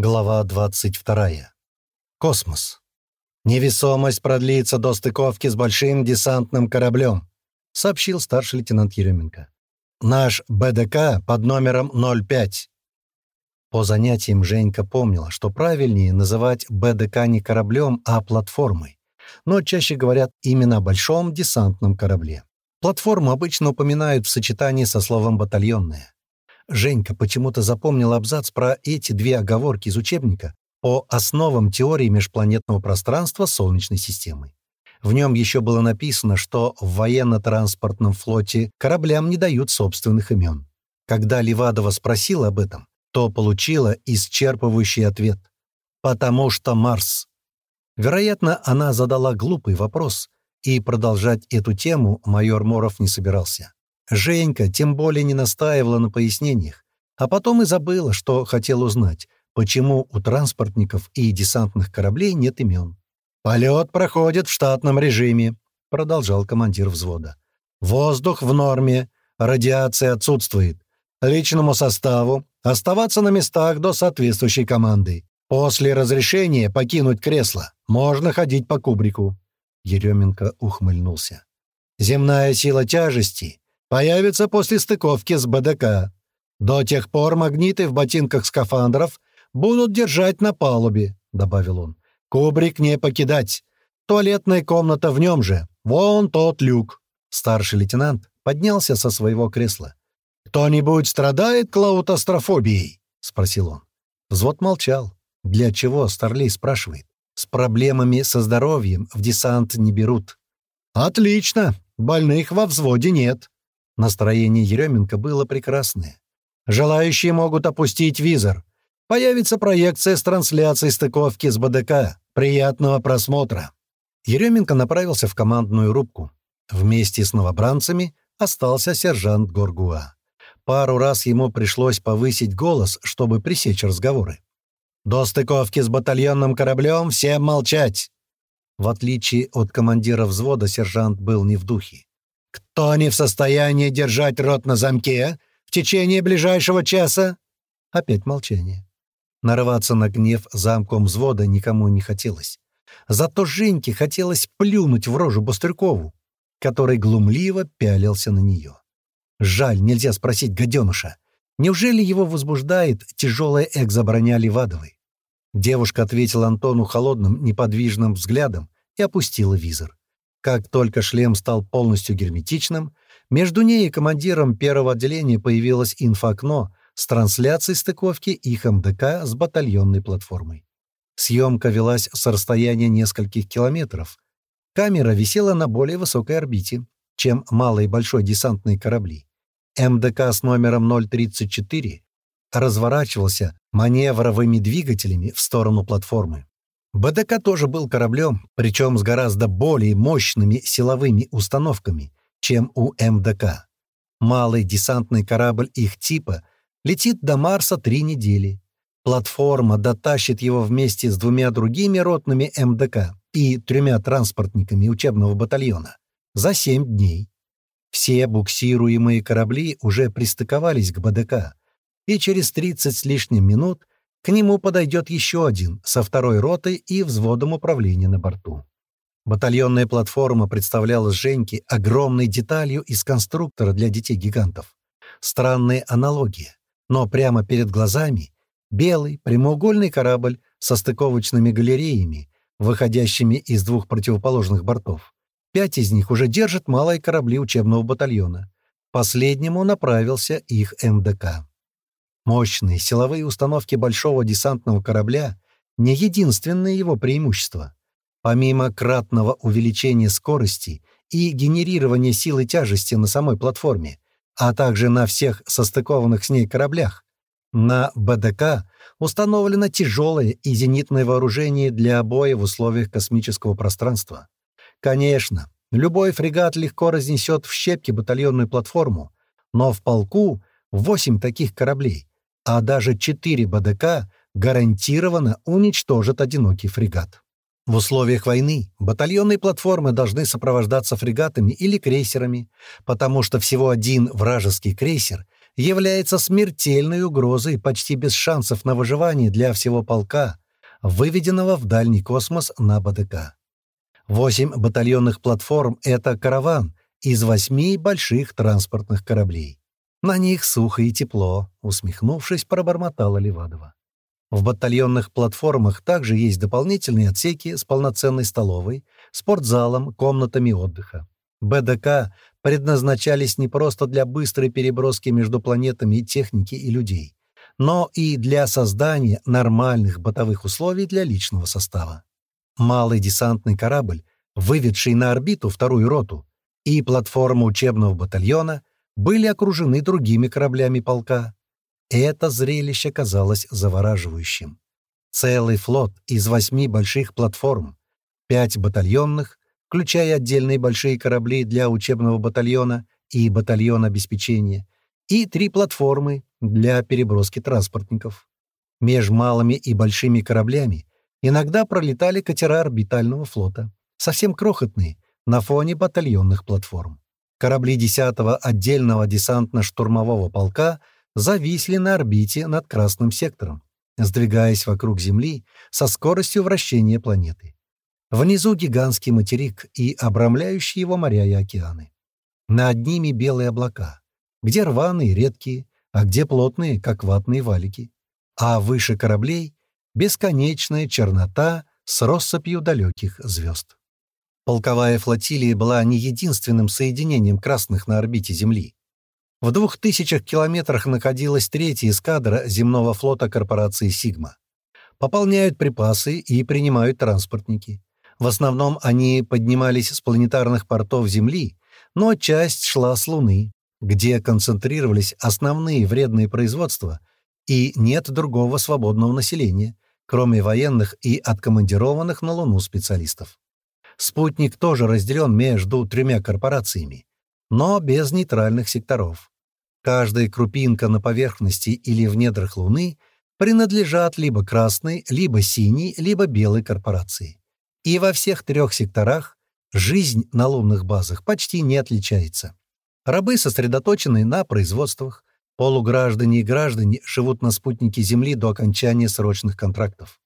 Глава 22. Космос. «Невесомость продлится до стыковки с большим десантным кораблем», — сообщил старший лейтенант Еременко. «Наш БДК под номером 05». По занятиям Женька помнила, что правильнее называть БДК не кораблем, а платформой. Но чаще говорят именно о большом десантном корабле. Платформу обычно упоминают в сочетании со словом «батальонная». Женька почему-то запомнила абзац про эти две оговорки из учебника по основам теории межпланетного пространства Солнечной системы. В нем еще было написано, что в военно-транспортном флоте кораблям не дают собственных имен. Когда Левадова спросила об этом, то получила исчерпывающий ответ. «Потому что Марс». Вероятно, она задала глупый вопрос, и продолжать эту тему майор Моров не собирался. Женька тем более не настаивала на пояснениях, а потом и забыла, что хотел узнать, почему у транспортников и десантных кораблей нет имен. «Полет проходит в штатном режиме», — продолжал командир взвода. «Воздух в норме, радиация отсутствует. Личному составу оставаться на местах до соответствующей команды. После разрешения покинуть кресло можно ходить по кубрику». Еременко ухмыльнулся. «Земная сила тяжести появится после стыковки с БДК. До тех пор магниты в ботинках скафандров будут держать на палубе», — добавил он. «Кубрик не покидать. Туалетная комната в нем же. Вон тот люк». Старший лейтенант поднялся со своего кресла. «Кто-нибудь страдает клаутострофобией?» — спросил он. Взвод молчал. Для чего, Старлей спрашивает. С проблемами со здоровьем в десант не берут. «Отлично. Больных во взводе нет», Настроение Еременко было прекрасное. Желающие могут опустить визор. Появится проекция с трансляцией стыковки с БДК. Приятного просмотра. Еременко направился в командную рубку. Вместе с новобранцами остался сержант Горгуа. Пару раз ему пришлось повысить голос, чтобы пресечь разговоры. «До стыковки с батальонным кораблем всем молчать!» В отличие от командира взвода, сержант был не в духе. «Кто не в состоянии держать рот на замке в течение ближайшего часа?» Опять молчание. Нарываться на гнев замком взвода никому не хотелось. Зато Женьке хотелось плюнуть в рожу Бострюкову, который глумливо пялился на нее. Жаль, нельзя спросить гаденуша, неужели его возбуждает тяжелая экзоброня Левадовой? Девушка ответила Антону холодным, неподвижным взглядом и опустила визор. Как только шлем стал полностью герметичным, между ней и командиром первого отделения появилось инфоокно с трансляцией стыковки их МДК с батальонной платформой. Съемка велась с расстояния нескольких километров. Камера висела на более высокой орбите, чем малые и большой десантные корабли. МДК с номером 034 разворачивался маневровыми двигателями в сторону платформы. БДК тоже был кораблем, причем с гораздо более мощными силовыми установками, чем у МДК. Малый десантный корабль их типа летит до Марса три недели. Платформа дотащит его вместе с двумя другими ротными МДК и тремя транспортниками учебного батальона за семь дней. Все буксируемые корабли уже пристыковались к БДК, и через 30 с лишним минут к нему подойдет еще один, со второй ротой и взводом управления на борту. Батальонная платформа представляла Женьке огромной деталью из конструктора для детей-гигантов. Странная аналогия, но прямо перед глазами белый прямоугольный корабль со стыковочными галереями, выходящими из двух противоположных бортов. Пять из них уже держат малые корабли учебного батальона. Последнему направился их МДК. Мощные силовые установки большого десантного корабля — не единственное его преимущество. Помимо кратного увеличения скорости и генерирования силы тяжести на самой платформе, а также на всех состыкованных с ней кораблях, на БДК установлено тяжелое и зенитное вооружение для боя в условиях космического пространства. Конечно, любой фрегат легко разнесет в щепки батальонную платформу, но в полку восемь таких кораблей, а даже 4 БДК гарантированно уничтожат одинокий фрегат. В условиях войны батальонные платформы должны сопровождаться фрегатами или крейсерами, потому что всего один вражеский крейсер является смертельной угрозой почти без шансов на выживание для всего полка, выведенного в дальний космос на БДК. Восемь батальонных платформ — это караван из восьми больших транспортных кораблей. На них сухо и тепло, усмехнувшись, пробормотала Левадова. В батальонных платформах также есть дополнительные отсеки с полноценной столовой, спортзалом, комнатами отдыха. БДК предназначались не просто для быстрой переброски между планетами техники и людей, но и для создания нормальных бытовых условий для личного состава. Малый десантный корабль, выведший на орбиту вторую роту, и платформа учебного батальона были окружены другими кораблями полка. Это зрелище казалось завораживающим. Целый флот из восьми больших платформ, пять батальонных, включая отдельные большие корабли для учебного батальона и батальона обеспечения, и три платформы для переброски транспортников. Меж малыми и большими кораблями иногда пролетали катера орбитального флота, совсем крохотные, на фоне батальонных платформ. Корабли 10-го отдельного десантно-штурмового полка зависли на орбите над Красным сектором, сдвигаясь вокруг Земли со скоростью вращения планеты. Внизу гигантский материк и обрамляющие его моря и океаны. Над ними белые облака, где рваные, редкие, а где плотные, как ватные валики. А выше кораблей — бесконечная чернота с россыпью далеких звезд. Полковая флотилия была не единственным соединением красных на орбите Земли. В двух тысячах километрах находилась третья эскадра земного флота корпорации «Сигма». Пополняют припасы и принимают транспортники. В основном они поднимались с планетарных портов Земли, но часть шла с Луны, где концентрировались основные вредные производства, и нет другого свободного населения, кроме военных и откомандированных на Луну специалистов. Спутник тоже разделен между тремя корпорациями, но без нейтральных секторов. Каждая крупинка на поверхности или в недрах Луны принадлежат либо красной, либо синей, либо белой корпорации. И во всех трех секторах жизнь на лунных базах почти не отличается. Рабы сосредоточены на производствах, полуграждане и граждане живут на спутнике Земли до окончания срочных контрактов.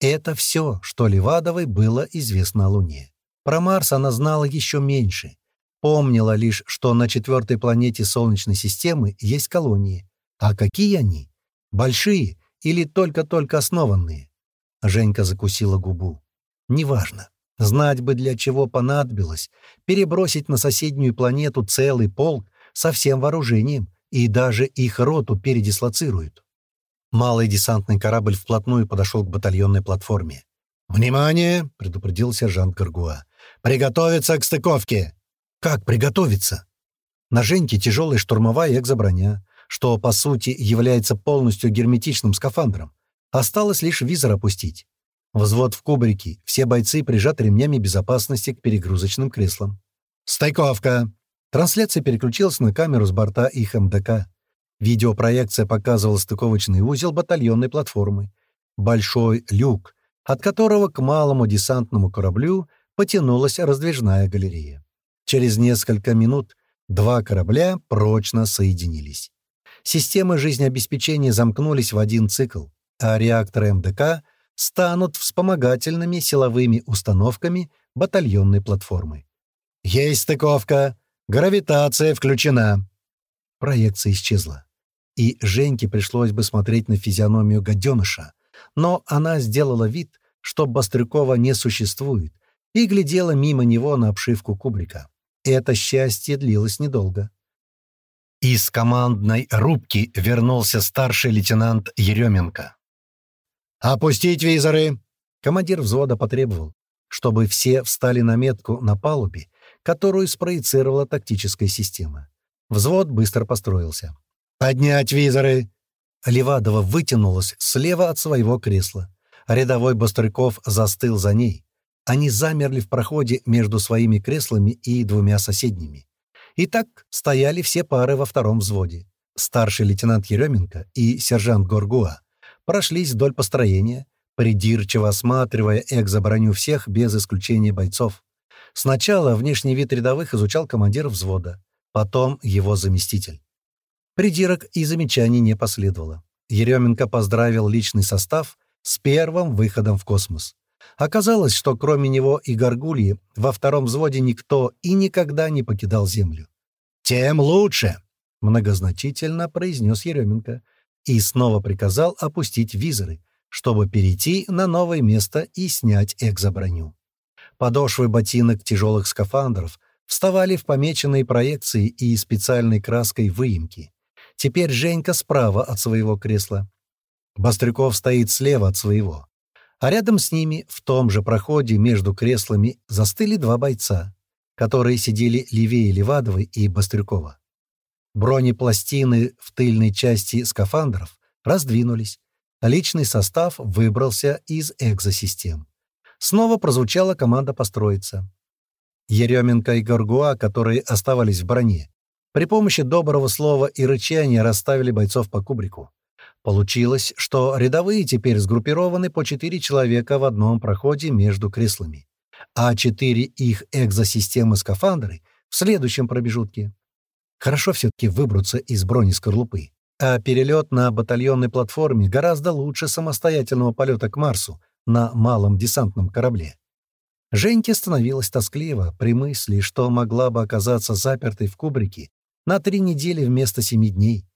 Это все, что Левадовой было известно о Луне. Про Марс она знала еще меньше. Помнила лишь, что на четвертой планете Солнечной системы есть колонии. А какие они? Большие или только-только основанные? Женька закусила губу. Неважно. Знать бы, для чего понадобилось. Перебросить на соседнюю планету целый полк со всем вооружением, и даже их роту передислоцируют. Малый десантный корабль вплотную подошел к батальонной платформе. «Внимание!» — предупредил сержант Гаргуа. «Приготовиться к стыковке!» «Как приготовиться?» На Женьке тяжелая штурмовая экзоброня, что, по сути, является полностью герметичным скафандром. Осталось лишь визор опустить. Взвод в кубрике, все бойцы прижаты ремнями безопасности к перегрузочным креслам. «Стыковка!» Трансляция переключилась на камеру с борта их МДК. Видеопроекция показывала стыковочный узел батальонной платформы. Большой люк, от которого к малому десантному кораблю потянулась раздвижная галерея. Через несколько минут два корабля прочно соединились. Системы жизнеобеспечения замкнулись в один цикл, а реакторы МДК станут вспомогательными силовыми установками батальонной платформы. «Есть стыковка! Гравитация включена!» Проекция исчезла и Женьке пришлось бы смотреть на физиономию гаденыша, но она сделала вид, что Бастрюкова не существует, и глядела мимо него на обшивку кубрика. Это счастье длилось недолго. Из командной рубки вернулся старший лейтенант Еременко. «Опустить визоры!» Командир взвода потребовал, чтобы все встали на метку на палубе, которую спроецировала тактическая система. Взвод быстро построился. «Поднять визоры!» Левадова вытянулась слева от своего кресла. Рядовой Бострыков застыл за ней. Они замерли в проходе между своими креслами и двумя соседними. И так стояли все пары во втором взводе. Старший лейтенант Еременко и сержант Горгуа прошлись вдоль построения, придирчиво осматривая экзоброню всех без исключения бойцов. Сначала внешний вид рядовых изучал командир взвода, потом его заместитель. Придирок и замечаний не последовало. Еременко поздравил личный состав с первым выходом в космос. Оказалось, что кроме него и Горгульи во втором взводе никто и никогда не покидал Землю. «Тем лучше!» — многозначительно произнес Еременко и снова приказал опустить визоры, чтобы перейти на новое место и снять экзоброню. Подошвы ботинок тяжелых скафандров вставали в помеченные проекции и специальной краской выемки. Теперь Женька справа от своего кресла. Бастрюков стоит слева от своего. А рядом с ними, в том же проходе между креслами, застыли два бойца, которые сидели левее Левадовой и Бастрюкова. Бронепластины в тыльной части скафандров раздвинулись, личный состав выбрался из экзосистем. Снова прозвучала команда построиться. Еременко и Горгуа, которые оставались в броне, при помощи доброго слова и рычания расставили бойцов по кубрику. Получилось, что рядовые теперь сгруппированы по четыре человека в одном проходе между креслами, а четыре их экзосистемы-скафандры в следующем промежутке. Хорошо все-таки выбраться из бронескорлупы. А перелет на батальонной платформе гораздо лучше самостоятельного полета к Марсу на малом десантном корабле. Женьке становилось тоскливо при мысли, что могла бы оказаться запертой в кубрике на три недели вместо семи дней.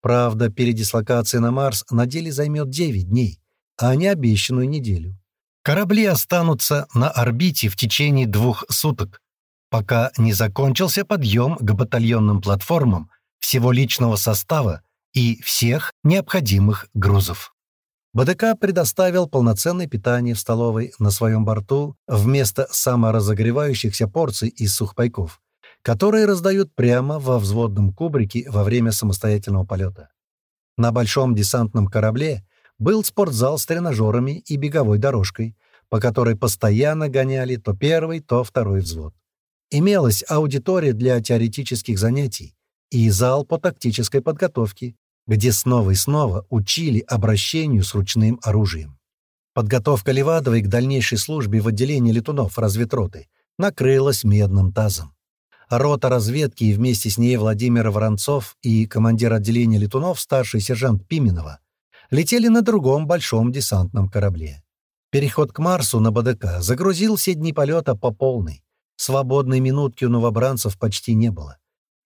Правда, передислокация на Марс на деле займет девять дней, а не обещанную неделю. Корабли останутся на орбите в течение двух суток, пока не закончился подъем к батальонным платформам всего личного состава и всех необходимых грузов. БДК предоставил полноценное питание в столовой на своем борту вместо саморазогревающихся порций из сухпайков, которые раздают прямо во взводном кубрике во время самостоятельного полета. На большом десантном корабле был спортзал с тренажерами и беговой дорожкой, по которой постоянно гоняли то первый, то второй взвод. Имелась аудитория для теоретических занятий и зал по тактической подготовке, где снова и снова учили обращению с ручным оружием. Подготовка Левадовой к дальнейшей службе в отделении летунов разведроты накрылась медным тазом. Рота разведки и вместе с ней Владимир Воронцов и командир отделения летунов, старший сержант Пименова, летели на другом большом десантном корабле. Переход к Марсу на БДК загрузил все дни полета по полной. Свободной минутки у новобранцев почти не было.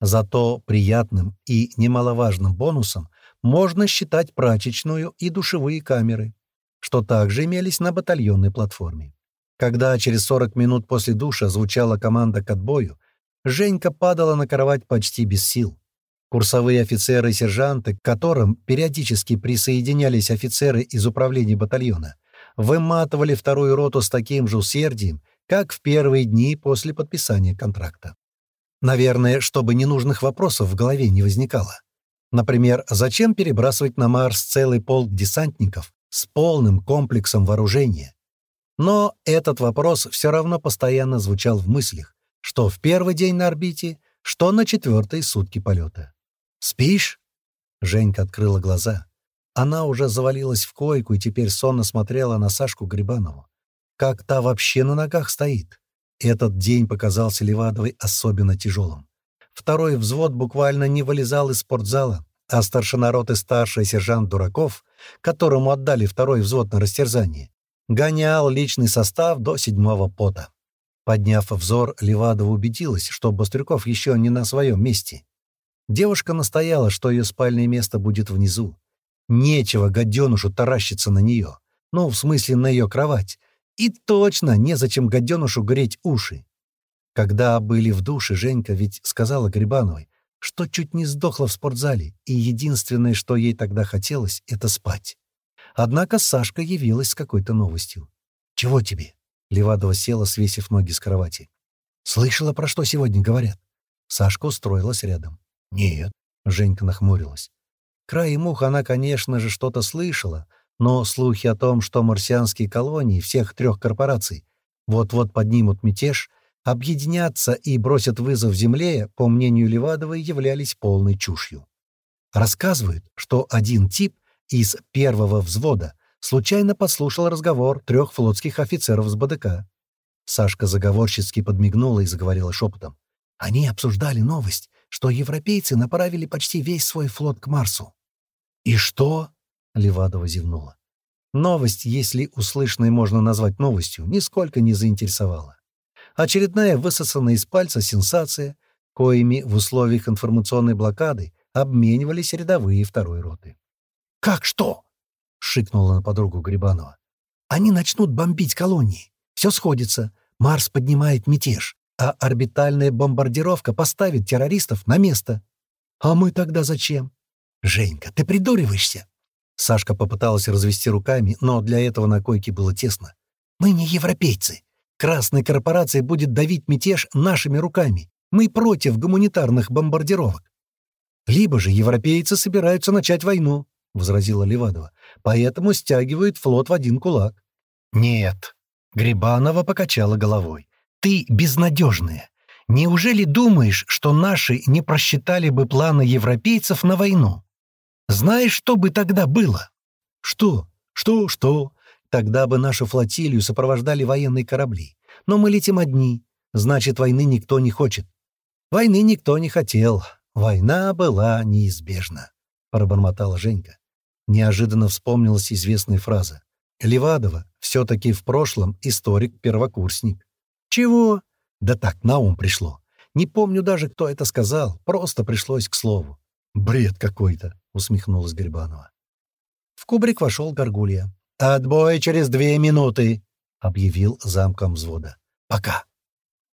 Зато приятным и немаловажным бонусом можно считать прачечную и душевые камеры, что также имелись на батальонной платформе. Когда через 40 минут после душа звучала команда к отбою, Женька падала на кровать почти без сил. Курсовые офицеры и сержанты, к которым периодически присоединялись офицеры из управления батальона, выматывали вторую роту с таким же усердием, как в первые дни после подписания контракта. Наверное, чтобы ненужных вопросов в голове не возникало. Например, зачем перебрасывать на Марс целый полк десантников с полным комплексом вооружения? Но этот вопрос все равно постоянно звучал в мыслях, что в первый день на орбите, что на четвертые сутки полета. «Спишь?» Женька открыла глаза. Она уже завалилась в койку и теперь сонно смотрела на Сашку Грибанову. Как та вообще на ногах стоит? Этот день показался Левадовой особенно тяжелым. Второй взвод буквально не вылезал из спортзала, а старшина роты старший сержант Дураков, которому отдали второй взвод на растерзание, гонял личный состав до седьмого пота. Подняв взор, Левадова убедилась, что Бастрюков еще не на своем месте. Девушка настояла, что ее спальное место будет внизу. Нечего гаденушу таращиться на нее. Ну, в смысле, на ее кровать. И точно незачем гаденушу греть уши. Когда были в душе, Женька ведь сказала Грибановой, что чуть не сдохла в спортзале, и единственное, что ей тогда хотелось, — это спать. Однако Сашка явилась с какой-то новостью. «Чего тебе?» — Левадова села, свесив ноги с кровати. «Слышала, про что сегодня говорят?» Сашка устроилась рядом. «Нет», — Женька нахмурилась. Краем уха она, конечно же, что-то слышала, но слухи о том, что марсианские колонии всех трех корпораций вот-вот поднимут мятеж, объединятся и бросят вызов Земле, по мнению Левадовой, являлись полной чушью. Рассказывают, что один тип из первого взвода случайно подслушал разговор трех флотских офицеров с БДК. Сашка заговорщицки подмигнула и заговорила шепотом. Они обсуждали новость, что европейцы направили почти весь свой флот к Марсу. «И что?» — Левадова зевнула. Новость, если услышанной можно назвать новостью, нисколько не заинтересовала. Очередная высосанная из пальца сенсация, коими в условиях информационной блокады обменивались рядовые второй роты. «Как что?» — шикнула на подругу Грибанова. «Они начнут бомбить колонии. Все сходится. Марс поднимает мятеж, а орбитальная бомбардировка поставит террористов на место. А мы тогда зачем? Женька, ты придуриваешься?» Сашка попыталась развести руками, но для этого на койке было тесно. «Мы не европейцы. Красная корпорация будет давить мятеж нашими руками. Мы против гуманитарных бомбардировок. Либо же европейцы собираются начать войну, — возразила Левадова, — поэтому стягивают флот в один кулак. Нет. Грибанова покачала головой. Ты безнадежная. Неужели думаешь, что наши не просчитали бы планы европейцев на войну? Знаешь, что бы тогда было? Что? Что? Что? Тогда бы нашу флотилию сопровождали военные корабли. Но мы летим одни. Значит, войны никто не хочет. Войны никто не хотел. Война была неизбежна, — пробормотала Женька. Неожиданно вспомнилась известная фраза. Левадова все-таки в прошлом историк-первокурсник. Чего? Да так, на ум пришло. Не помню даже, кто это сказал, просто пришлось к слову. «Бред какой-то», — усмехнулась Грибанова. В кубрик вошел Горгулья. «Отбой через две минуты», — объявил замком взвода. «Пока».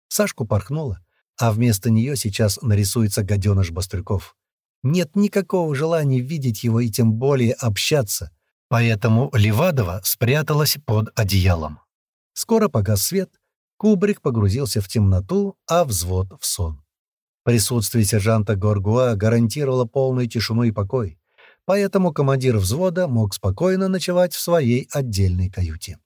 Сашку порхнула, а вместо нее сейчас нарисуется гаденыш Бастрюков. Нет никакого желания видеть его и тем более общаться, поэтому Левадова спряталась под одеялом. Скоро погас свет, кубрик погрузился в темноту, а взвод — в сон. Присутствие сержанта Горгуа гарантировало полную тишину и покой, поэтому командир взвода мог спокойно ночевать в своей отдельной каюте.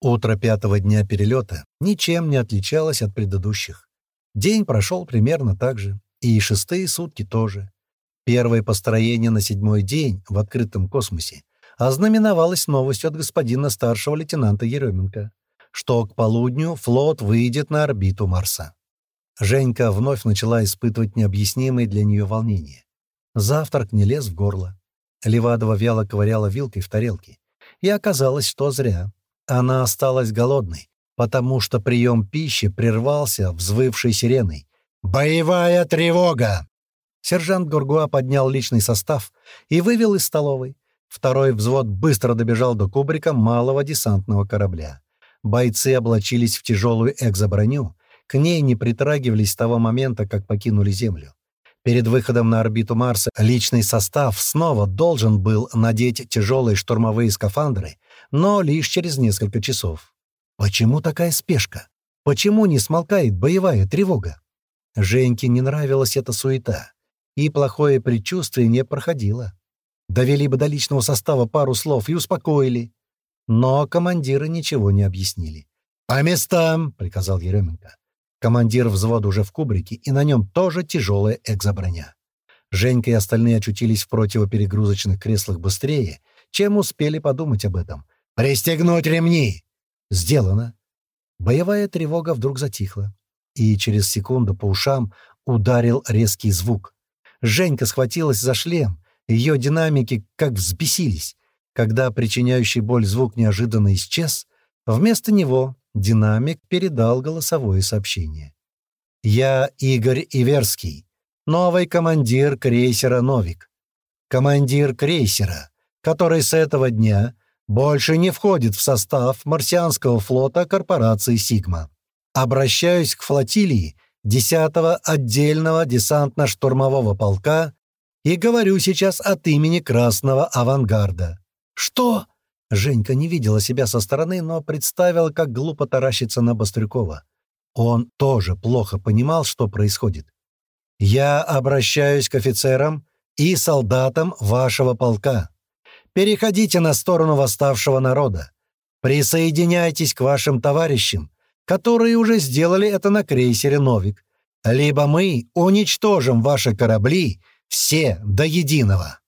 Утро пятого дня перелета ничем не отличалось от предыдущих. День прошел примерно так же, и шестые сутки тоже. Первое построение на седьмой день в открытом космосе ознаменовалось новостью от господина старшего лейтенанта Еременко, что к полудню флот выйдет на орбиту Марса. Женька вновь начала испытывать необъяснимые для нее волнения. Завтрак не лез в горло. Левадова вяло ковыряла вилкой в тарелке. И оказалось, что зря. Она осталась голодной, потому что прием пищи прервался взвывшей сиреной. «Боевая тревога!» Сержант Гургуа поднял личный состав и вывел из столовой. Второй взвод быстро добежал до кубрика малого десантного корабля. Бойцы облачились в тяжелую экзоброню, к ней не притрагивались с того момента, как покинули Землю. Перед выходом на орбиту Марса личный состав снова должен был надеть тяжелые штурмовые скафандры, но лишь через несколько часов. Почему такая спешка? Почему не смолкает боевая тревога? Женьке не нравилась эта суета, и плохое предчувствие не проходило. Довели бы до личного состава пару слов и успокоили. Но командиры ничего не объяснили. «По местам!» — приказал Еременко. Командир взвода уже в кубрике, и на нем тоже тяжелая экзоброня. Женька и остальные очутились в противоперегрузочных креслах быстрее, чем успели подумать об этом. «Пристегнуть ремни!» Сделано. Боевая тревога вдруг затихла, и через секунду по ушам ударил резкий звук. Женька схватилась за шлем, ее динамики как взбесились. Когда причиняющий боль звук неожиданно исчез, вместо него динамик передал голосовое сообщение. «Я Игорь Иверский, новый командир крейсера «Новик». Командир крейсера, который с этого дня больше не входит в состав марсианского флота корпорации «Сигма». Обращаюсь к флотилии 10-го отдельного десантно-штурмового полка и говорю сейчас от имени Красного Авангарда. «Что?» Женька не видела себя со стороны, но представила, как глупо таращится на Бастрюкова. Он тоже плохо понимал, что происходит. «Я обращаюсь к офицерам и солдатам вашего полка. Переходите на сторону восставшего народа. Присоединяйтесь к вашим товарищам, которые уже сделали это на крейсере «Новик». Либо мы уничтожим ваши корабли все до единого.